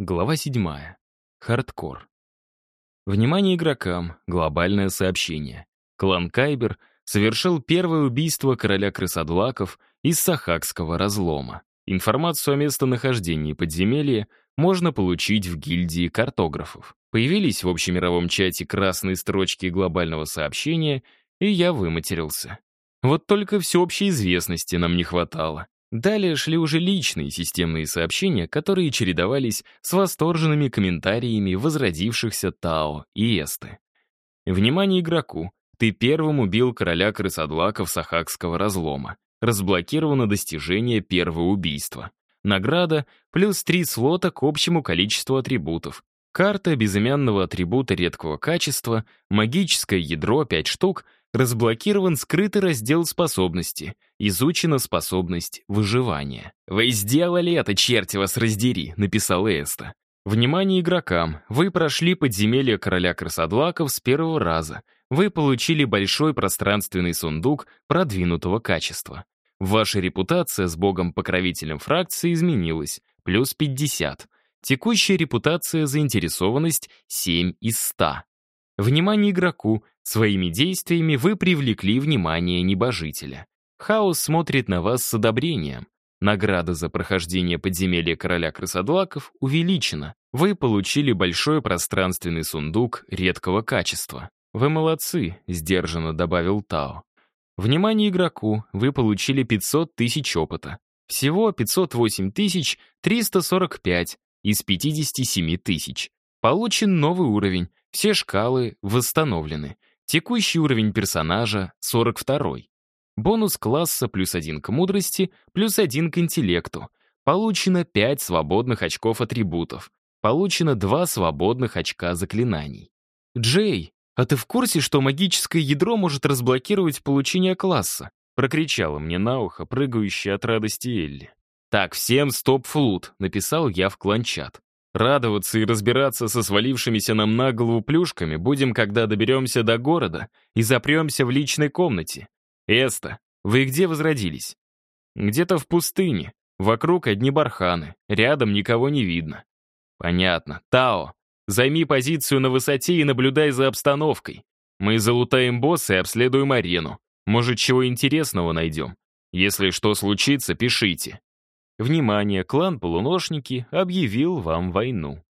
Глава 7. Хардкор. Внимание игрокам, глобальное сообщение. Клан Кайбер совершил первое убийство короля крысодлаков из Сахакского разлома. Информацию о местонахождении подземелья можно получить в гильдии картографов. Появились в общемировом чате красные строчки глобального сообщения, и я выматерился. Вот только всеобщей известности нам не хватало. Далее шли уже личные системные сообщения, которые чередовались с восторженными комментариями возродившихся Тао и Эсты. Внимание игроку! Ты первым убил короля крысодлаков Сахакского разлома. Разблокировано достижение первого убийства. Награда — плюс три слота к общему количеству атрибутов. Карта безымянного атрибута редкого качества, магическое ядро 5 штук — Разблокирован скрытый раздел способности. Изучена способность выживания. «Вы сделали это, черти вас раздери», — написал Эста. Внимание игрокам! Вы прошли подземелье короля красодлаков с первого раза. Вы получили большой пространственный сундук продвинутого качества. Ваша репутация с богом-покровителем фракции изменилась. Плюс 50. Текущая репутация заинтересованность 7 из 100. Внимание игроку! Своими действиями вы привлекли внимание небожителя. Хаос смотрит на вас с одобрением. Награда за прохождение подземелья короля крысодлаков увеличена. Вы получили большой пространственный сундук редкого качества. Вы молодцы, сдержанно добавил Тао. Внимание игроку, вы получили 500 тысяч опыта. Всего 508 345 из 57 тысяч. Получен новый уровень, все шкалы восстановлены. Текущий уровень персонажа — 42. Бонус класса плюс 1 к мудрости, плюс 1 к интеллекту. Получено 5 свободных очков атрибутов. Получено 2 свободных очка заклинаний. «Джей, а ты в курсе, что магическое ядро может разблокировать получение класса?» прокричала мне на ухо прыгающая от радости Элли. «Так, всем стоп-флут», — написал я в кланчат. Радоваться и разбираться со свалившимися нам на голову плюшками будем, когда доберемся до города и запремся в личной комнате. Эста, вы где возродились? Где-то в пустыне. Вокруг одни барханы. Рядом никого не видно. Понятно. Тао, займи позицию на высоте и наблюдай за обстановкой. Мы залутаем босса и обследуем арену. Может, чего интересного найдем. Если что случится, пишите. Внимание, клан Полуношники объявил вам войну.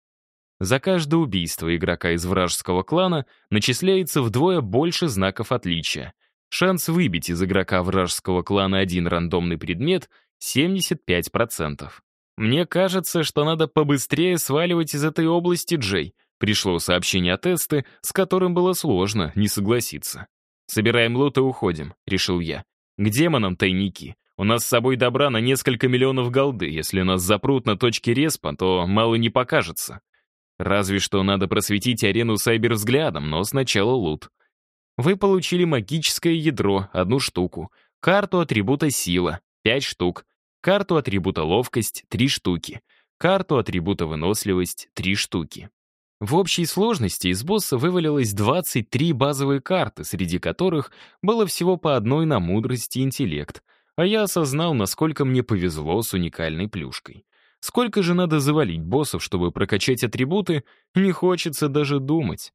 За каждое убийство игрока из вражеского клана начисляется вдвое больше знаков отличия. Шанс выбить из игрока вражеского клана один рандомный предмет — 75%. Мне кажется, что надо побыстрее сваливать из этой области, Джей. Пришло сообщение от Эсты, с которым было сложно не согласиться. «Собираем лут и уходим», — решил я. «К демонам тайники. У нас с собой добра на несколько миллионов голды. Если нас запрут на точке респа, то мало не покажется. Разве что надо просветить арену сайбер взглядом, но сначала лут. Вы получили магическое ядро, одну штуку, карту атрибута сила, пять штук, карту атрибута ловкость, три штуки, карту атрибута выносливость, три штуки. В общей сложности из босса вывалилось 23 базовые карты, среди которых было всего по одной на мудрость и интеллект — а я осознал, насколько мне повезло с уникальной плюшкой. Сколько же надо завалить боссов, чтобы прокачать атрибуты, не хочется даже думать.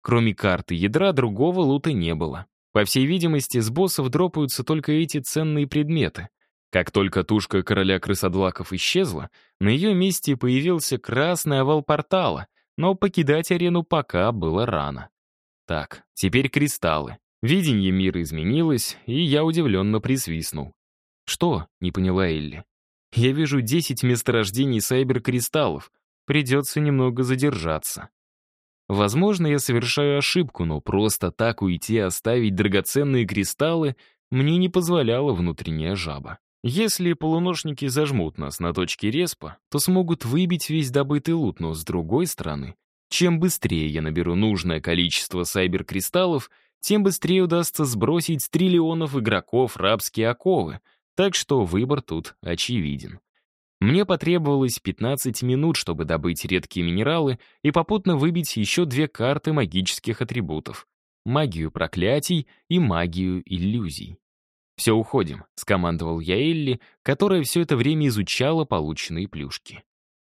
Кроме карты ядра, другого лута не было. По всей видимости, с боссов дропаются только эти ценные предметы. Как только тушка короля крысодлаков исчезла, на ее месте появился красный овал портала, но покидать арену пока было рано. Так, теперь кристаллы. Видение мира изменилось, и я удивленно присвистнул. «Что?» — не поняла Элли. «Я вижу 10 месторождений сайбер-кристаллов. Придется немного задержаться». Возможно, я совершаю ошибку, но просто так уйти и оставить драгоценные кристаллы мне не позволяла внутренняя жаба. Если полуношники зажмут нас на точке респа, то смогут выбить весь добытый лут, но с другой стороны, чем быстрее я наберу нужное количество сайбер-кристаллов, тем быстрее удастся сбросить с триллионов игроков рабские оковы, так что выбор тут очевиден. Мне потребовалось 15 минут, чтобы добыть редкие минералы и попутно выбить еще две карты магических атрибутов — магию проклятий и магию иллюзий. «Все, уходим», — скомандовал я Элли, которая все это время изучала полученные плюшки.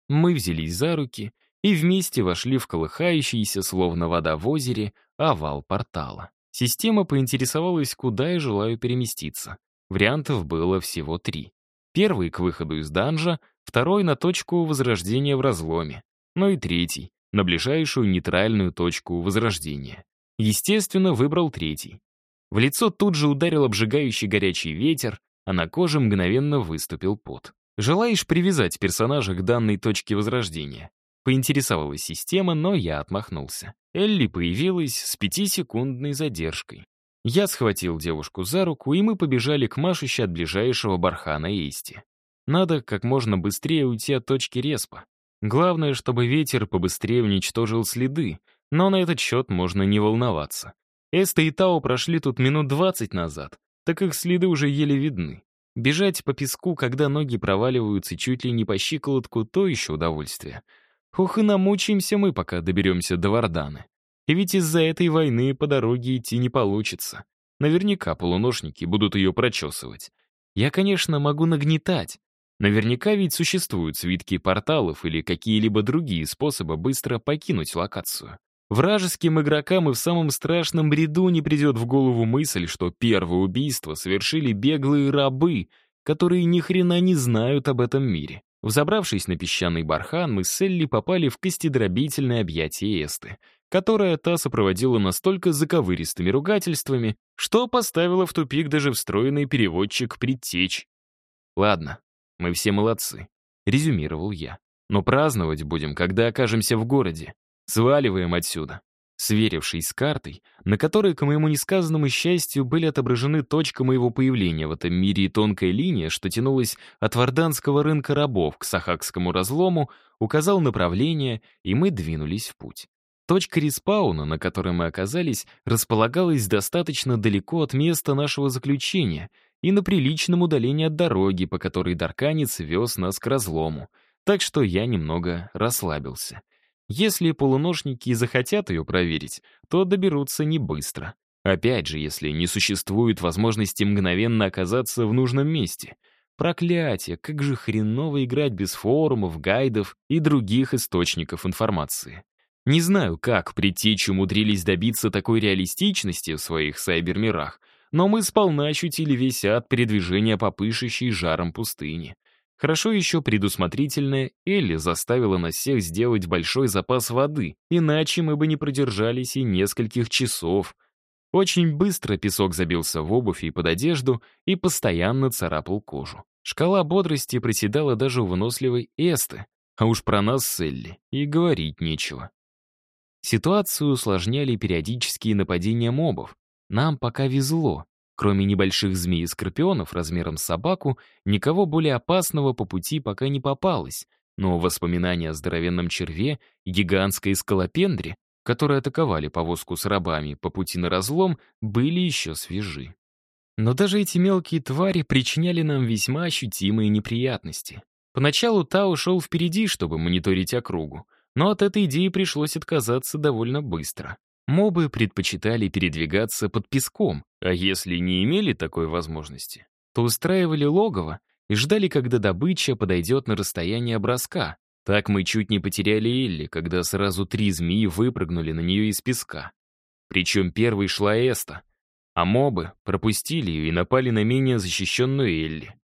Мы взялись за руки и вместе вошли в колыхающийся, словно вода в озере, овал портала. Система поинтересовалась, куда я желаю переместиться. Вариантов было всего три. Первый — к выходу из данжа, второй — на точку возрождения в разломе, ну и третий — на ближайшую нейтральную точку возрождения. Естественно, выбрал третий. В лицо тут же ударил обжигающий горячий ветер, а на коже мгновенно выступил пот. «Желаешь привязать персонажа к данной точке возрождения?» Поинтересовалась система, но я отмахнулся. Элли появилась с пятисекундной задержкой. Я схватил девушку за руку, и мы побежали к Машуще от ближайшего бархана Эсти. Надо как можно быстрее уйти от точки респа. Главное, чтобы ветер побыстрее уничтожил следы, но на этот счет можно не волноваться. Эста и Тао прошли тут минут двадцать назад, так их следы уже еле видны. Бежать по песку, когда ноги проваливаются чуть ли не по щиколотку, то еще удовольствие. Ух, и намучаемся мы, пока доберемся до Варданы. И ведь из-за этой войны по дороге идти не получится. Наверняка полуношники будут ее прочесывать. Я, конечно, могу нагнетать. Наверняка ведь существуют свитки порталов или какие-либо другие способы быстро покинуть локацию. Вражеским игрокам и в самом страшном бреду не придет в голову мысль, что первое убийство совершили беглые рабы, которые ни хрена не знают об этом мире. Взобравшись на песчаный бархан, мы с Элли попали в костедробительное объятие Эсты, которое та сопроводила настолько заковыристыми ругательствами, что поставила в тупик даже встроенный переводчик «Предтечь». «Ладно, мы все молодцы», — резюмировал я. «Но праздновать будем, когда окажемся в городе. Сваливаем отсюда». Сверившись с картой, на которой, к моему несказанному счастью, были отображены точка моего появления в этом мире и тонкая линия, что тянулась от варданского рынка рабов к Сахакскому разлому, указал направление, и мы двинулись в путь. Точка респауна, на которой мы оказались, располагалась достаточно далеко от места нашего заключения и на приличном удалении от дороги, по которой Дарканец вез нас к разлому, так что я немного расслабился. Если полуношники захотят ее проверить, то доберутся не быстро. Опять же, если не существует возможности мгновенно оказаться в нужном месте. Проклятие, как же хреново играть без форумов, гайдов и других источников информации. Не знаю, как притечь умудрились добиться такой реалистичности в своих сайбермирах, но мы сполна ощутили весь ад передвижения по пышущей жаром пустыни. Хорошо еще предусмотрительная Элли заставила нас всех сделать большой запас воды, иначе мы бы не продержались и нескольких часов. Очень быстро песок забился в обувь и под одежду и постоянно царапал кожу. Шкала бодрости приседала даже у выносливой Эсты, а уж про нас с Элли и говорить нечего. Ситуацию усложняли периодические нападения мобов. Нам пока везло. Кроме небольших змей и скорпионов размером с собаку, никого более опасного по пути пока не попалось, но воспоминания о здоровенном черве и гигантской скалопендре, которые атаковали повозку с рабами по пути на разлом, были еще свежи. Но даже эти мелкие твари причиняли нам весьма ощутимые неприятности. Поначалу Та ушел впереди, чтобы мониторить округу, но от этой идеи пришлось отказаться довольно быстро. Мобы предпочитали передвигаться под песком, а если не имели такой возможности, то устраивали логово и ждали, когда добыча подойдет на расстояние броска. Так мы чуть не потеряли Элли, когда сразу три змеи выпрыгнули на нее из песка. Причем первой шла Эста, а мобы пропустили ее и напали на менее защищенную Элли.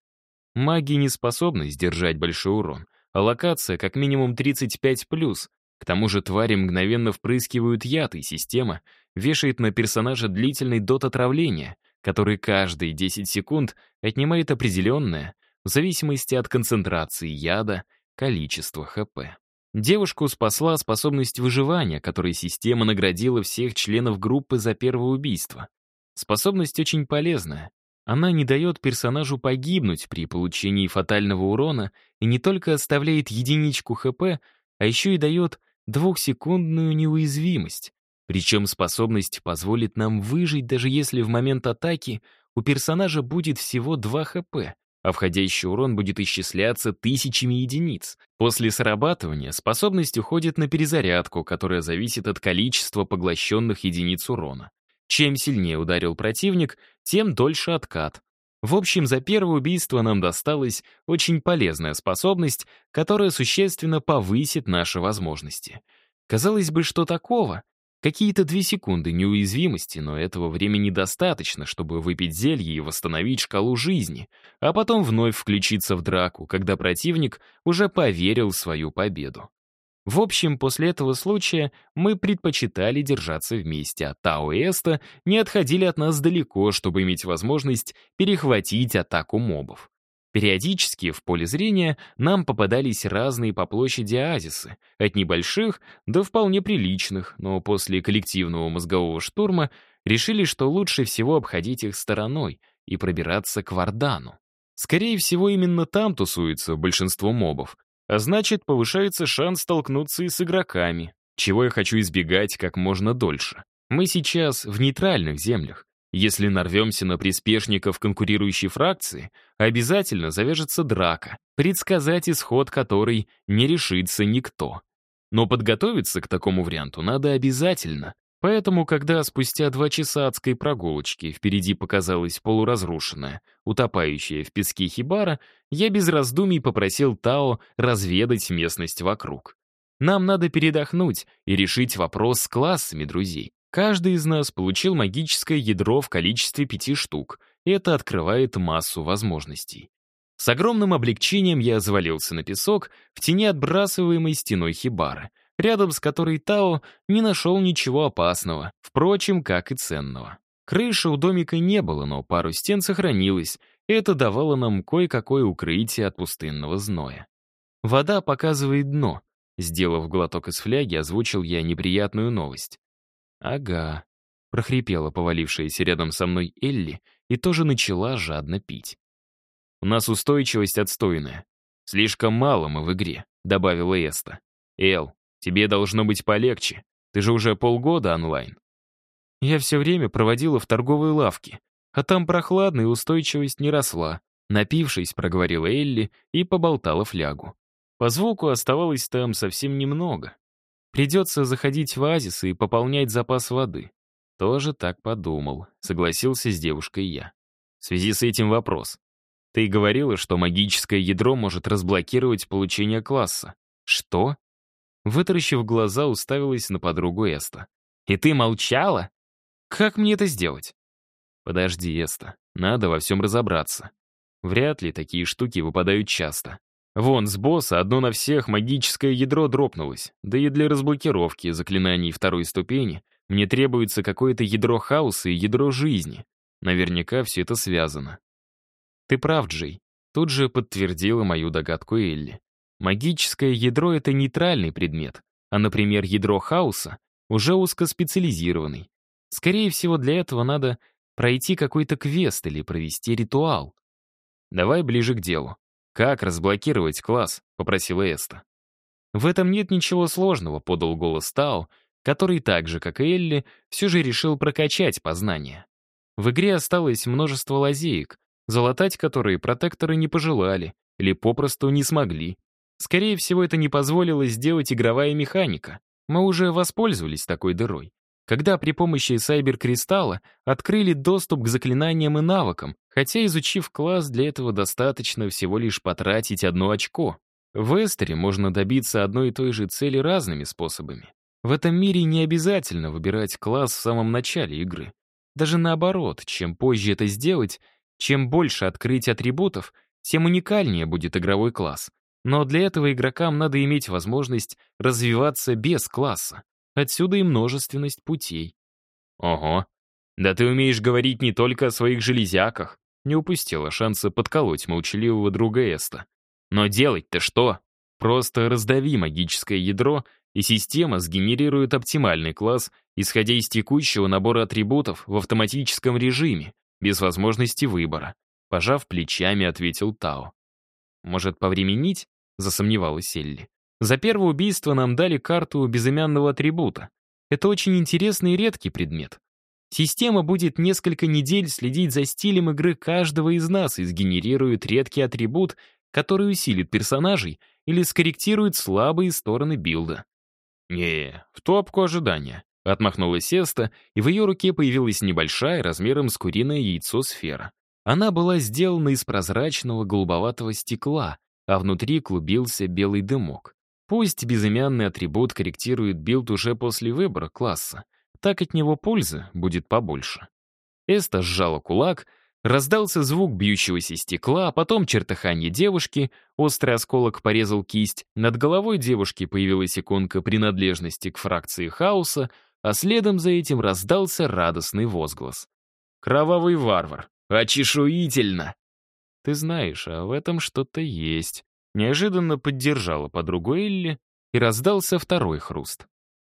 Маги не способны сдержать большой урон, а локация как минимум 35+, к тому же твари мгновенно впрыскивают яд, и система вешает на персонажа длительный дот отравления, который каждые 10 секунд отнимает определенное, в зависимости от концентрации яда, количество ХП. Девушку спасла способность выживания, которой система наградила всех членов группы за первое убийство. Способность очень полезная. Она не дает персонажу погибнуть при получении фатального урона и не только оставляет единичку ХП, а еще и дает двухсекундную неуязвимость. Причем способность позволит нам выжить, даже если в момент атаки у персонажа будет всего 2 хп, а входящий урон будет исчисляться тысячами единиц. После срабатывания способность уходит на перезарядку, которая зависит от количества поглощенных единиц урона. Чем сильнее ударил противник, тем дольше откат. В общем, за первое убийство нам досталась очень полезная способность, которая существенно повысит наши возможности. Казалось бы, что такого? Какие-то две секунды неуязвимости, но этого времени достаточно, чтобы выпить зелье и восстановить шкалу жизни, а потом вновь включиться в драку, когда противник уже поверил в свою победу. В общем, после этого случая мы предпочитали держаться вместе, а Тао и Эста не отходили от нас далеко, чтобы иметь возможность перехватить атаку мобов. Периодически в поле зрения нам попадались разные по площади оазисы, от небольших до вполне приличных, но после коллективного мозгового штурма решили, что лучше всего обходить их стороной и пробираться к Вардану. Скорее всего, именно там тусуется большинство мобов, а значит, повышается шанс столкнуться и с игроками, чего я хочу избегать как можно дольше. Мы сейчас в нейтральных землях. Если нарвемся на приспешников конкурирующей фракции, обязательно завяжется драка, предсказать исход которой не решится никто. Но подготовиться к такому варианту надо обязательно. Поэтому, когда спустя два часа адской прогулочки впереди показалась полуразрушенная, утопающая в песке хибара, я без раздумий попросил Тао разведать местность вокруг. Нам надо передохнуть и решить вопрос с классами друзей. Каждый из нас получил магическое ядро в количестве пяти штук, это открывает массу возможностей. С огромным облегчением я завалился на песок в тени отбрасываемой стеной хибары — рядом с которой Тао не нашел ничего опасного, впрочем, как и ценного. Крыши у домика не было, но пару стен сохранилось, и это давало нам кое-какое укрытие от пустынного зноя. Вода показывает дно. Сделав глоток из фляги, озвучил я неприятную новость. «Ага», — прохрипела повалившаяся рядом со мной Элли и тоже начала жадно пить. «У нас устойчивость отстойная. Слишком мало мы в игре», — добавила Эста. «Эл, Тебе должно быть полегче. Ты же уже полгода онлайн. Я все время проводила в торговой лавке, а там прохладно и устойчивость не росла. Напившись, проговорила Элли и поболтала флягу. По звуку оставалось там совсем немного. Придется заходить в оазис и пополнять запас воды. Тоже так подумал, согласился с девушкой я. В связи с этим вопрос. Ты говорила, что магическое ядро может разблокировать получение класса. Что? Вытаращив глаза, уставилась на подругу Эста. «И ты молчала? Как мне это сделать?» «Подожди, Эста, надо во всем разобраться. Вряд ли такие штуки выпадают часто. Вон, с босса одно на всех магическое ядро дропнулось, да и для разблокировки заклинаний второй ступени мне требуется какое-то ядро хаоса и ядро жизни. Наверняка все это связано». «Ты прав, Джей», тут же подтвердила мою догадку Элли. Магическое ядро — это нейтральный предмет, а, например, ядро хаоса уже узкоспециализированный. Скорее всего, для этого надо пройти какой-то квест или провести ритуал. «Давай ближе к делу. Как разблокировать класс?» — попросила Эста. «В этом нет ничего сложного», — подал голос Тао, который так же, как и Элли, все же решил прокачать познание. В игре осталось множество лазеек, залатать которые протекторы не пожелали или попросту не смогли. Скорее всего, это не позволило сделать игровая механика. Мы уже воспользовались такой дырой. Когда при помощи сайбер-кристалла открыли доступ к заклинаниям и навыкам, хотя изучив класс, для этого достаточно всего лишь потратить одно очко. В Эстере можно добиться одной и той же цели разными способами. В этом мире не обязательно выбирать класс в самом начале игры. Даже наоборот, чем позже это сделать, чем больше открыть атрибутов, тем уникальнее будет игровой класс. Но для этого игрокам надо иметь возможность развиваться без класса. Отсюда и множественность путей. Ого. Да ты умеешь говорить не только о своих железяках. Не упустила шанса подколоть молчаливого друга Эста. Но делать-то что? Просто раздави магическое ядро, и система сгенерирует оптимальный класс, исходя из текущего набора атрибутов в автоматическом режиме, без возможности выбора. Пожав плечами, ответил Тао. Может, повременить? Засомневалась Элли. За первое убийство нам дали карту безымянного атрибута. Это очень интересный и редкий предмет. Система будет несколько недель следить за стилем игры каждого из нас и сгенерирует редкий атрибут, который усилит персонажей или скорректирует слабые стороны билда. «Не, в топку ожидания», — отмахнулась Сеста, и в ее руке появилась небольшая, размером с куриное яйцо сфера. Она была сделана из прозрачного голубоватого стекла, а внутри клубился белый дымок. Пусть безымянный атрибут корректирует build уже после выбора класса, так от него пользы будет побольше. Эста сжала кулак, раздался звук бьющегося стекла, а потом чертыханье девушки, острый осколок порезал кисть, над головой девушки появилась иконка принадлежности к фракции хаоса, а следом за этим раздался радостный возглас. «Кровавый варвар! Очешуительно!» «Ты знаешь, а в этом что-то есть», Неожиданно поддержала подругу Элли, и раздался второй хруст.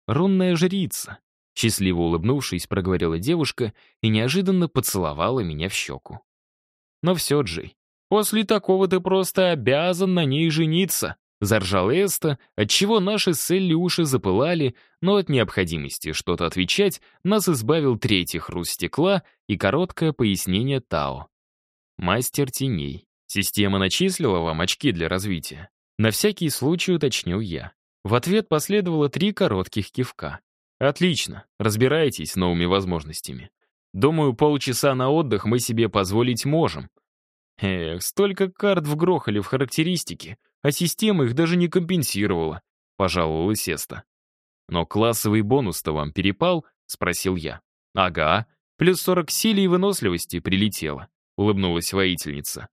«Рунная жрица», — счастливо улыбнувшись, проговорила девушка и неожиданно поцеловала меня в щеку. «Но все, Джей, после такого ты просто обязан на ней жениться», — заржал Эста, отчего наши с Элли уши запылали, но от необходимости что-то отвечать нас избавил третий хруст стекла и короткое пояснение Тао. «Мастер теней». Система начислила вам очки для развития. На всякий случай уточнил я. В ответ последовало три коротких кивка. Отлично, разбирайтесь с новыми возможностями. Думаю, полчаса на отдых мы себе позволить можем. Эх, столько карт вгрохали в характеристики, а система их даже не компенсировала, пожаловалась Сеста. Но классовый бонус-то вам перепал? Спросил я. Ага, плюс 40 силы и выносливости прилетело, улыбнулась воительница.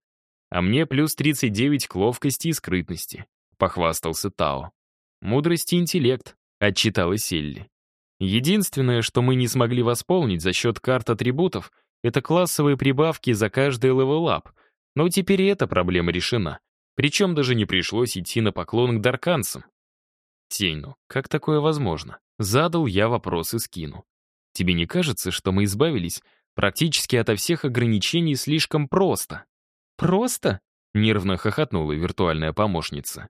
А мне плюс 39 к ловкости и скрытности», — похвастался Тао. «Мудрость и интеллект», — отчиталась Элли. «Единственное, что мы не смогли восполнить за счет карт атрибутов, это классовые прибавки за каждый level-up, но теперь эта проблема решена. Причем даже не пришлось идти на поклон к дарканцам. Тейну, как такое возможно? Задал я вопрос и скину. Тебе не кажется, что мы избавились практически ото всех ограничений слишком просто? «Просто?» — нервно хохотнула виртуальная помощница.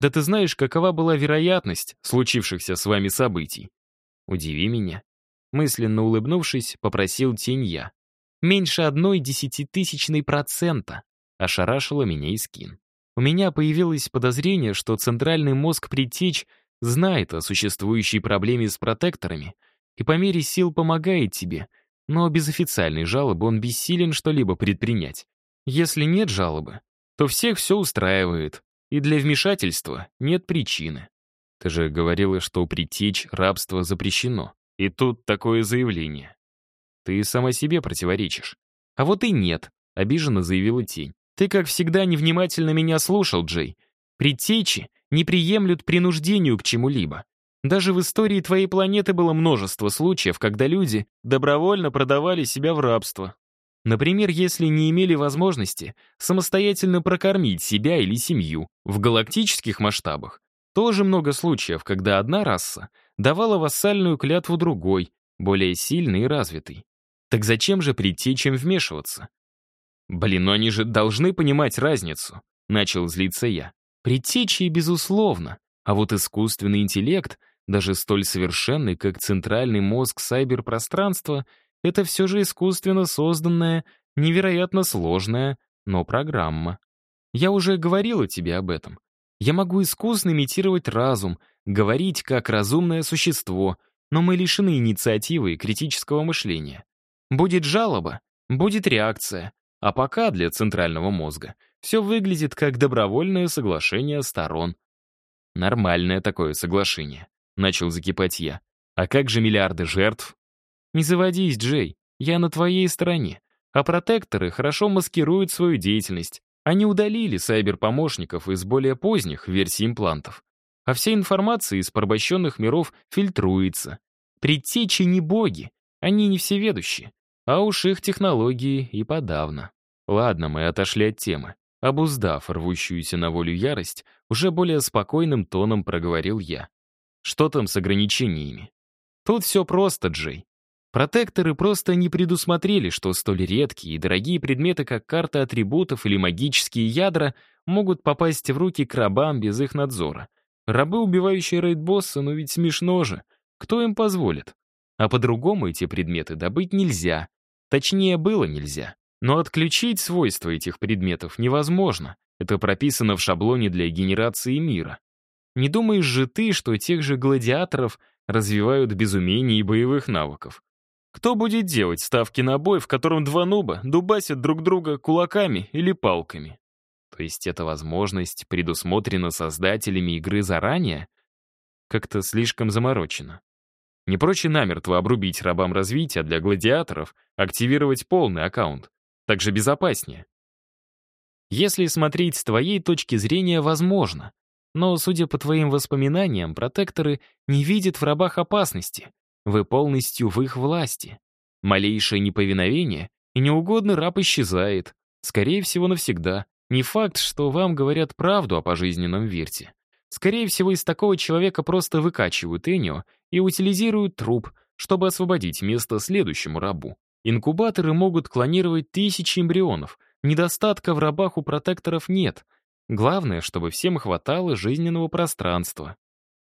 «Да ты знаешь, какова была вероятность случившихся с вами событий?» «Удиви меня». Мысленно улыбнувшись, попросил тень я. «Меньше одной десятитысячной процента», — ошарашила меня и скин. У меня появилось подозрение, что центральный мозг предтеч знает о существующей проблеме с протекторами и по мере сил помогает тебе, но без официальной жалобы он бессилен что-либо предпринять. Если нет жалобы, то всех все устраивает, и для вмешательства нет причины. Ты же говорила, что притечь рабство запрещено. И тут такое заявление. Ты сама себе противоречишь. А вот и нет, обиженно заявила тень. Ты, как всегда, невнимательно меня слушал, Джей. Предтечи не приемлют принуждению к чему-либо. Даже в истории твоей планеты было множество случаев, когда люди добровольно продавали себя в рабство. Например, если не имели возможности самостоятельно прокормить себя или семью. В галактических масштабах тоже много случаев, когда одна раса давала вассальную клятву другой, более сильной и развитой. Так зачем же прийти, чем вмешиваться? Блин, ну они же должны понимать разницу, начал злиться я. Предтечи, безусловно, а вот искусственный интеллект, даже столь совершенный, как центральный мозг сайберпространства, это все же искусственно созданная, невероятно сложная, но программа. Я уже говорила тебе об этом. Я могу искусно имитировать разум, говорить как разумное существо, но мы лишены инициативы и критического мышления. Будет жалоба, будет реакция, а пока для центрального мозга все выглядит как добровольное соглашение сторон. Нормальное такое соглашение, начал закипать я. А как же миллиарды жертв? Не заводись, Джей, я на твоей стороне. А протекторы хорошо маскируют свою деятельность. Они удалили сайбер-помощников из более поздних версий имплантов. А вся информация из порабощенных миров фильтруется. Предтечи не боги, они не всеведущие. А уж их технологии и подавно. Ладно, мы отошли от темы. Обуздав рвущуюся на волю ярость, уже более спокойным тоном проговорил я. Что там с ограничениями? Тут все просто, Джей. Протекторы просто не предусмотрели, что столь редкие и дорогие предметы, как карта атрибутов или магические ядра, могут попасть в руки к рабам без их надзора. Рабы, убивающие рейд-босса, ну ведь смешно же. Кто им позволит? А по-другому эти предметы добыть нельзя. Точнее, было нельзя. Но отключить свойства этих предметов невозможно. Это прописано в шаблоне для генерации мира. Не думаешь же ты, что тех же гладиаторов развивают без умений и боевых навыков? Кто будет делать ставки на бой, в котором два нуба дубасят друг друга кулаками или палками? То есть эта возможность предусмотрена создателями игры заранее? Как-то слишком заморочено. Не проще намертво обрубить рабам развития для гладиаторов, активировать полный аккаунт. Так же безопаснее. Если смотреть с твоей точки зрения, возможно. Но, судя по твоим воспоминаниям, протекторы не видят в рабах опасности. Вы полностью в их власти. Малейшее неповиновение, и неугодный раб исчезает. Скорее всего, навсегда. Не факт, что вам говорят правду о пожизненном верте. Скорее всего, из такого человека просто выкачивают Энио и утилизируют труп, чтобы освободить место следующему рабу. Инкубаторы могут клонировать тысячи эмбрионов. Недостатка в рабах у протекторов нет. Главное, чтобы всем хватало жизненного пространства.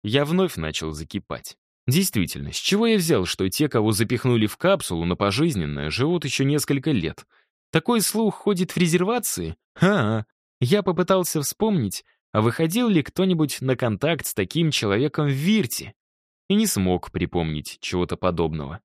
Я вновь начал закипать. Действительно, с чего я взял, что те, кого запихнули в капсулу на пожизненное, живут еще несколько лет? Такой слух ходит в резервации? Ха, я попытался вспомнить, а выходил ли кто-нибудь на контакт с таким человеком в Вирте? И не смог припомнить чего-то подобного.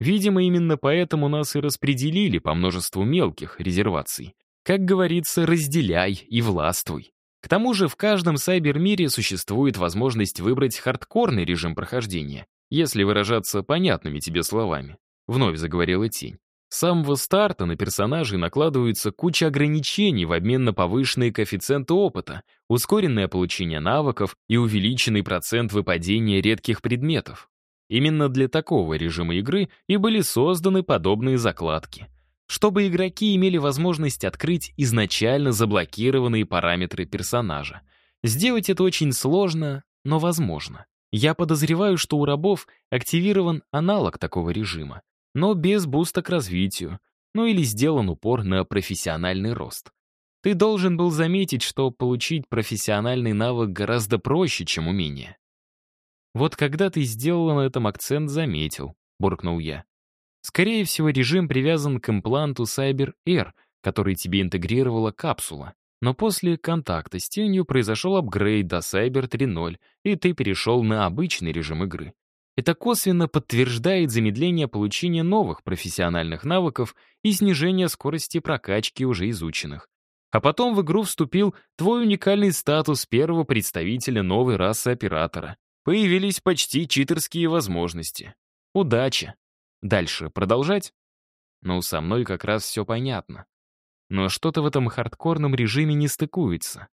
Видимо, именно поэтому нас и распределили по множеству мелких резерваций. Как говорится, разделяй и властвуй. К тому же в каждом сайбермире существует возможность выбрать хардкорный режим прохождения, если выражаться понятными тебе словами. Вновь заговорила тень. С самого старта на персонажей накладывается куча ограничений в обмен на повышенные коэффициенты опыта, ускоренное получение навыков и увеличенный процент выпадения редких предметов. Именно для такого режима игры и были созданы подобные закладки. Чтобы игроки имели возможность открыть изначально заблокированные параметры персонажа. Сделать это очень сложно, но возможно. Я подозреваю, что у рабов активирован аналог такого режима, но без буста к развитию, ну или сделан упор на профессиональный рост. Ты должен был заметить, что получить профессиональный навык гораздо проще, чем умение. «Вот когда ты сделала на этом акцент, заметил», — буркнул я. «Скорее всего, режим привязан к импланту Cyber Air, который тебе интегрировала капсула. Но после контакта с тенью произошел апгрейд до Cyber 3.0, и ты перешел на обычный режим игры. Это косвенно подтверждает замедление получения новых профессиональных навыков и снижение скорости прокачки уже изученных. А потом в игру вступил твой уникальный статус первого представителя новой расы оператора. Появились почти читерские возможности. Удачи. Дальше продолжать? Ну, со мной как раз все понятно. Но что-то в этом хардкорном режиме не стыкуется.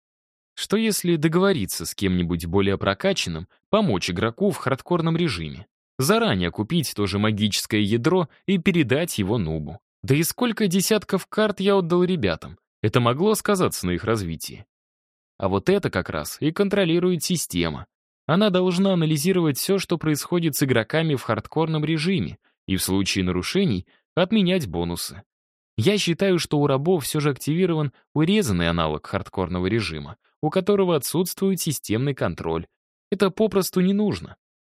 Что если договориться с кем-нибудь более прокачанным, помочь игроку в хардкорном режиме? Заранее купить то же магическое ядро и передать его нубу. Да и сколько десятков карт я отдал ребятам. Это могло сказаться на их развитии. А вот это как раз и контролирует система. Она должна анализировать все, что происходит с игроками в хардкорном режиме, и в случае нарушений отменять бонусы. Я считаю, что у рабов все же активирован урезанный аналог хардкорного режима, у которого отсутствует системный контроль. Это попросту не нужно.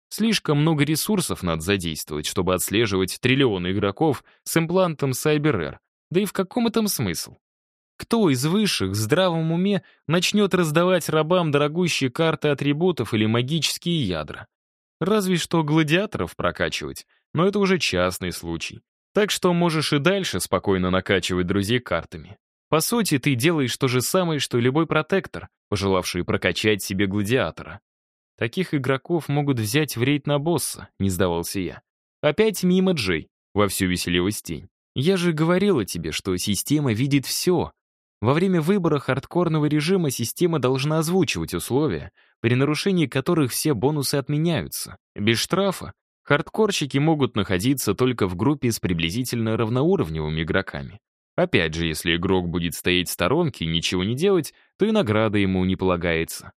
Слишком много ресурсов надо задействовать, чтобы отслеживать триллионы игроков с имплантом CyberAir. Да и в каком этом смысл? Кто из высших в здравом уме начнет раздавать рабам дорогущие карты атрибутов или магические ядра? Разве что гладиаторов прокачивать, но это уже частный случай. Так что можешь и дальше спокойно накачивать друзей картами. По сути, ты делаешь то же самое, что и любой протектор, пожелавший прокачать себе гладиатора. Таких игроков могут взять в рейд на босса, не сдавался я. Опять мимо Джей, вовсю веселилась тень. Я же говорила тебе, что система видит все. Во время выбора хардкорного режима система должна озвучивать условия, при нарушении которых все бонусы отменяются. Без штрафа хардкорщики могут находиться только в группе с приблизительно равноуровневыми игроками. Опять же, если игрок будет стоять в сторонке и ничего не делать, то и награда ему не полагается.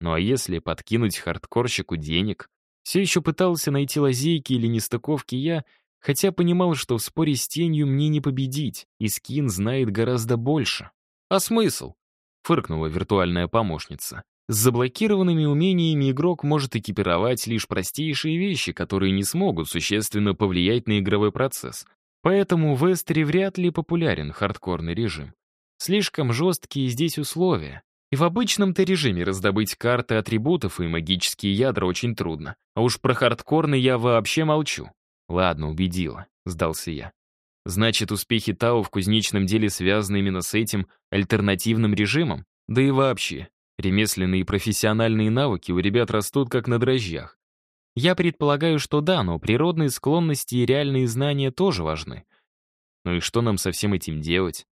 Ну а если подкинуть хардкорщику денег? Все еще пытался найти лазейки или нестыковки я, хотя понимал, что в споре с тенью мне не победить, и скин знает гораздо больше. «А смысл?» — фыркнула виртуальная помощница. С заблокированными умениями игрок может экипировать лишь простейшие вещи, которые не смогут существенно повлиять на игровой процесс. Поэтому в Эстере вряд ли популярен хардкорный режим. Слишком жесткие здесь условия. И в обычном-то режиме раздобыть карты атрибутов и магические ядра очень трудно. А уж про хардкорный я вообще молчу. Ладно, убедила, сдался я. Значит, успехи Тау в кузнечном деле связаны именно с этим альтернативным режимом? Да и вообще, ремесленные и профессиональные навыки у ребят растут как на дрожжах. Я предполагаю, что да, но природные склонности и реальные знания тоже важны. Ну и что нам со всем этим делать?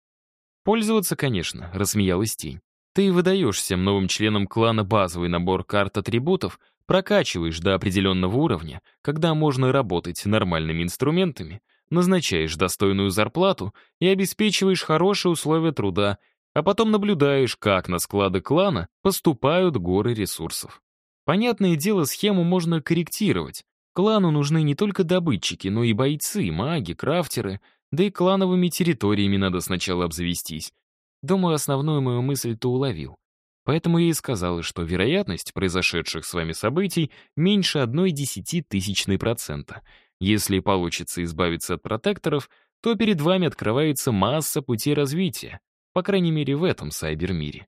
Пользоваться, конечно, рассмеялась тень. Ты выдаешь всем новым членам клана базовый набор карт атрибутов, прокачиваешь до определенного уровня, когда можно работать нормальными инструментами, назначаешь достойную зарплату и обеспечиваешь хорошие условия труда, а потом наблюдаешь, как на склады клана поступают горы ресурсов. Понятное дело, схему можно корректировать. Клану нужны не только добытчики, но и бойцы, маги, крафтеры, да и клановыми территориями надо сначала обзавестись. Думаю, основную мою мысль ты уловил. Поэтому я и сказал, что вероятность произошедших с вами событий меньше одной десятитысячной процента — если получится избавиться от протекторов, то перед вами открывается масса путей развития, по крайней мере в этом сайбермире.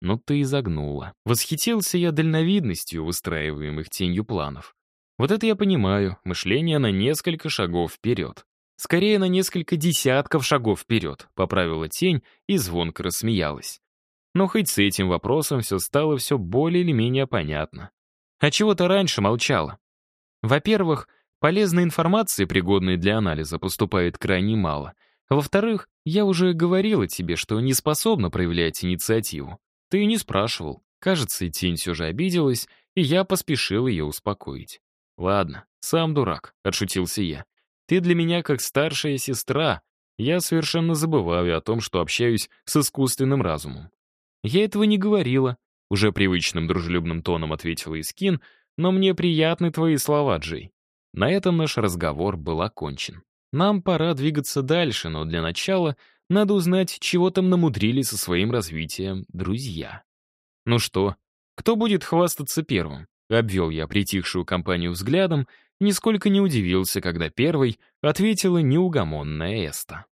Но ты изогнула. Восхитился я дальновидностью выстраиваемых тенью планов. Вот это я понимаю, мышление на несколько шагов вперед. Скорее, на несколько десятков шагов вперед, поправила тень и звонко рассмеялась. Но хоть с этим вопросом все стало все более или менее понятно. А чего то раньше молчала? Во-первых, Полезной информации, пригодной для анализа, поступает крайне мало. Во-вторых, я уже говорила тебе, что не способна проявлять инициативу. Ты и не спрашивал. Кажется, тень все же обиделась, и я поспешил ее успокоить. «Ладно, сам дурак», — отшутился я. «Ты для меня как старшая сестра. Я совершенно забываю о том, что общаюсь с искусственным разумом». «Я этого не говорила», — уже привычным дружелюбным тоном ответила Искин, «но мне приятны твои слова, Джей. На этом наш разговор был окончен. Нам пора двигаться дальше, но для начала надо узнать, чего там намудрили со своим развитием друзья. Ну что, кто будет хвастаться первым? Обвел я притихшую компанию взглядом, нисколько не удивился, когда первой ответила неугомонная Эста.